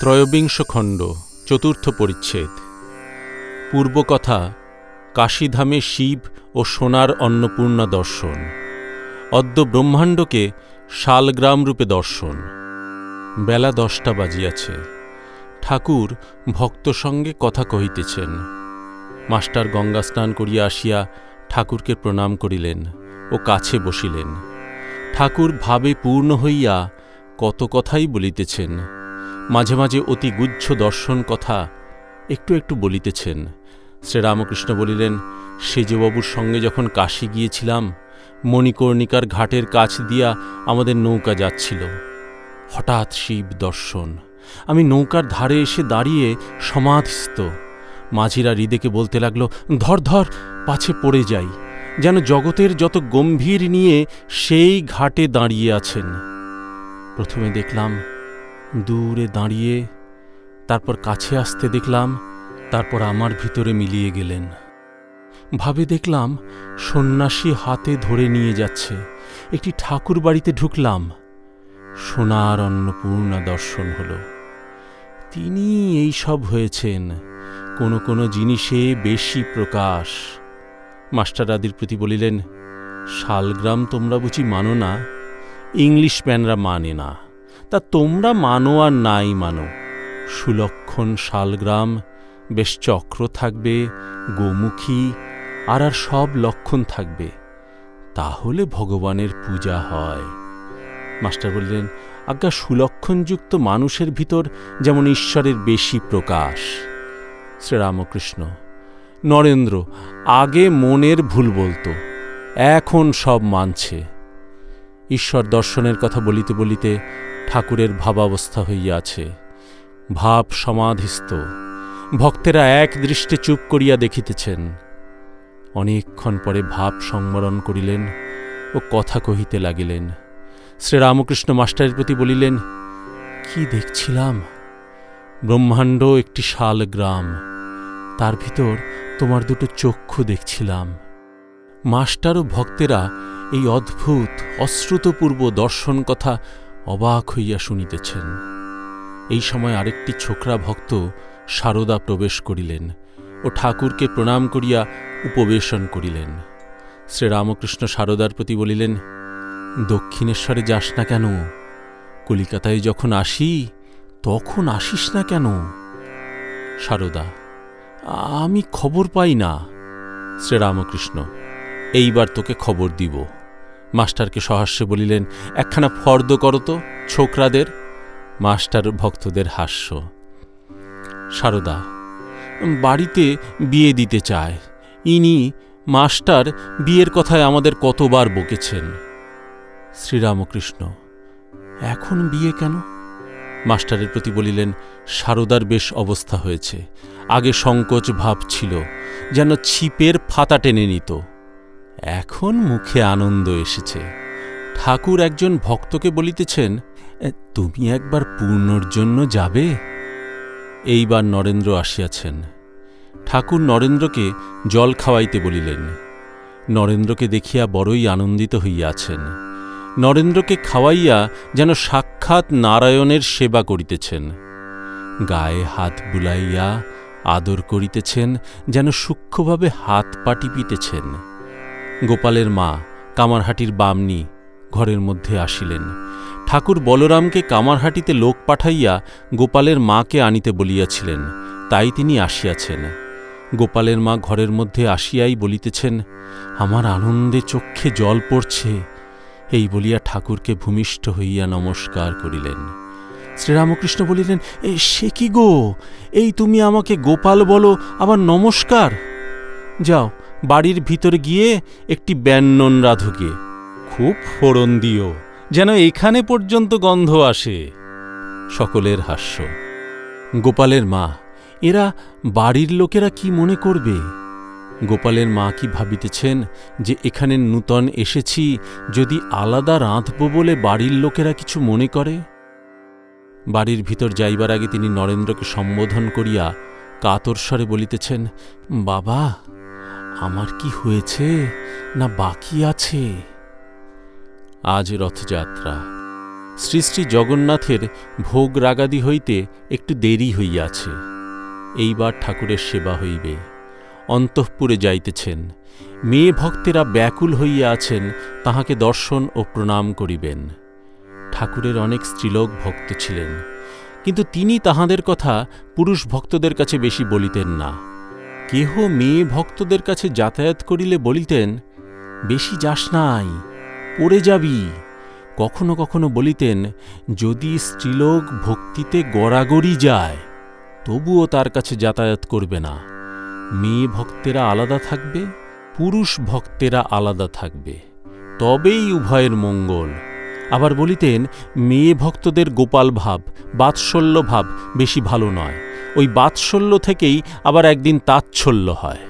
ত্রয়োবিংশ খণ্ড, চতুর্থ পরিচ্ছেদ। পূর্বকথা, কাশীধামে শিব ও সোনার অন্নপূর্ণা দর্শন। অদ্য ব্রহ্মাণ্ডকে শালগ্রাম রূপে দর্শন। বেলা দশটা বাজিয়াছে। ঠাকুর ভক্ত সঙ্গে কথা কহিতেছেন। মাস্টার গঙ্গা স্নান করিয়া আসিয়া ঠাকুরকে প্রণাম করিলেন ও কাছে বসিলেন। ঠাকুর ভাবে পূর্ণ হইয়া কত কথাই বলিতেছেন। মাঝে মাঝে অতি গুচ্ছ দর্শন কথা একটু একটু বলিতেছেন। শ্রীরামকৃষ্ণ বলিলেন সেজবাবুর সঙ্গে যখন কাশী গিয়েছিলাম, মণিকর্ণিকার ঘাটের কাছ দিয়া আমাদের নৌকা যাচ্ছিল। হঠাৎ শিব দর্শন। আমি নৌকার ধারে এসে দাঁড়িয়ে সমাধিস্থ। মাঝিরা হৃদেকে বলতে লাগল, ধর ধর, পাছে পড়ে যাই। যেন জগতের যত গম্ভীর নিয়ে সেই ঘাটে দাঁড়িয়ে আছেন। প্রথমে দেখলাম দূরে দাঁড়িয়ে, তারপর কাছে আসতে দেখলাম, তারপর আমার ভিতরে মিলিয়ে গেলেন। ভাবে দেখলাম, সন্ন্যাসী হাতে ধরে নিয়ে যাচ্ছে, একটি ঠাকুর বাড়িতে ঢুকলাম। সোনার অন্নপূর্ণা দর্শন হল। তিনি এই সব হয়েছেন, কোনো কোনো জিনিসে বেশি প্রকাশ। মাস্টার আদির প্রতি বলিলেন, শালগ্রাম তোমরা বুঝি মানো না, ইংলিশম্যানরা মানে না। তা তোমরা মানো আর নাই মানো। সুলক্ষণ শালগ্রাম, বেশ চক্র থাকবে, গোমুখী, আর আর সব লক্ষণ থাকবে। তাহলে ভগবানের পূজা হয়। মাস্টার বললেন, আজ্ঞা, সুলক্ষণযুক্ত মানুষের ভিতর যেমন ঈশ্বরের বেশি প্রকাশ। শ্রীরামকৃষ্ণ, নরেন্দ্র, আগে মনের ভুল বলতো, এখন সব মানছে। ঈশ্বর দর্শনের কথা বলিতে বলিতে ঠাকুরের ভাবাবস্থা হইয়াছে। ভাব সমাধিস্থ। ভক্তেরা এক দৃষ্টে চুপ করিয়া দেখিতেছেন। অনেকক্ষণ পরে ভাব সংবরণ করিলেন ও কথা কহিতে লাগিলেন। শ্রীরামকৃষ্ণ মাস্টারের প্রতি বলিলেন, কি দেখছিলাম? ব্রহ্মাণ্ড একটি শাল গ্রাম। তার ভিতর তোমার দুটো চক্ষু দেখছিলাম। মাস্টার ও ভক্তেরা এই অদ্ভুত, অশ্রুতপূর্ব দর্শন কথা অবাক হইয়া শুনিতেছেন। এই সময় আরেকটি ছোকরা ভক্ত সারদা প্রবেশ করিলেন ও ঠাকুরকে প্রণাম করিয়া উপবেশন করিলেন। শ্রীরামকৃষ্ণ সারদার প্রতি বলিলেন, দক্ষিণেশ্বরে যাস না কেন? কলিকাতায় যখন আসি, তখন আসিস না কেন? সারদা, আমি খবর পাই না। শ্রীরামকৃষ্ণ, এইবার তোকে খবর দিব। মাস্টারকে সহাস্যে বলিলেন, একখানা ফর্দ করো তো, ছোকরাদের। মাস্টার ভক্তদের হাস্য। সারদা, বাড়িতে বিয়ে দিতে চায়। ইনি মাস্টার বিয়ের কথায় আমাদের কতবার বকেছেন। শ্রীরামকৃষ্ণ, এখন বিয়ে কেন? মাস্টারের প্রতি বলিলেন, সারদার বেশ অবস্থা হয়েছে। আগে সংকোচ ভাব ছিল, যেন ছিপের ফাতা টেনে নিত। এখন মুখে আনন্দ এসেছে। ঠাকুর একজন ভক্তকে বলিতেছেন তুমি একবার পূর্ণর জন্য যাবে? এইবার নরেন্দ্র আসিয়াছেন। ঠাকুর নরেন্দ্রকে জল খাওয়াইতে বলিলেন। নরেন্দ্রকে দেখিয়া বড়ই আনন্দিত হইয়াছেন। নরেন্দ্রকে খাওয়াইয়া যেন সাক্ষাৎ নারায়ণের সেবা করিতেছেন। গায়ে হাত বুলাইয়া আদর করিতেছেন, যেন সূক্ষ্মভাবে হাত পা টিপিতেছেন গোপালের মা কামারহাটির বামনি ঘরের মধ্যে আসিলেন। ঠাকুর বলরামকে কামারহাটিতে লোক পাঠাইয়া গোপালের মাকে আনিতে বলিয়াছিলেন, তাই তিনি আসিয়াছেন। গোপালের মা ঘরের মধ্যে আসিয়াই বলিতেছেন, আমার আনন্দে চক্ষে জল পড়ছে। এই বলিয়া ঠাকুরকে ভূমিষ্ঠ হইয়া নমস্কার করিলেন। শ্রীরামকৃষ্ণ বলিলেন, এ, সে কি গো? এই তুমি আমাকে গোপাল বলো, আবার নমস্কার? যাও বাড়ির ভিতর গিয়ে একটি ব্যঞ্জন রাধুকে, খুব ফোড়ন দিও যেন এখানে পর্যন্ত গন্ধ আসে। সকলের হাস্য। গোপালের মা, এরা বাড়ির লোকেরা কি মনে করবে? গোপালের মা কি ভাবিতেছেন যে এখানে নূতন এসেছি, যদি আলাদা রাঁধব বলে বাড়ির লোকেরা কিছু মনে করে? বাড়ির ভিতর যাইবার আগে তিনি নরেন্দ্রকে সম্বোধন করিয়া কাতর স্বরে বলিতেছেন, বাবা আমার কি হয়েছে না বাকি আছে? আজ রথযাত্রা। শ্রী জগন্নাথের ভোগ রাগাদি হইতে একটু দেরি হইয়াছে। এইবার ঠাকুরের সেবা হইবে। অন্তঃপুরে যাইতেছেন। মেয়ে ভক্তেরা ব্যাকুল হইয়া আছেন, তাহাকে দর্শন ও প্রণাম করিবেন। ঠাকুরের অনেক স্ত্রীলোক ভক্ত ছিলেন। কিন্তু তিনি তাহাদের কথা পুরুষ ভক্তদের কাছে বেশি বলিতেন না। কেহ মেয়ে ভক্তদের কাছে যাতায়াত করিলে বলিতেন, বেশি যাস নাই, পড়ে যাবি। কখনো কখনো বলিতেন, যদি স্ত্রীলোক ভক্তিতে গড়াগড়ি যায়, তবুও তার কাছে যাতায়াত করবে না। মেয়ে ভক্তেরা আলাদা থাকবে, পুরুষ ভক্তেরা আলাদা থাকবে। তবেই উভয়ের মঙ্গল। আবার বলিতেন, মেয়ে ভক্তদের গোপাল ভাব, বাৎসল্য ভাব বেশি ভালো নয়। ওই বাৎসল্য থেকেই আবার একদিন তাচ্ছল্য হয়।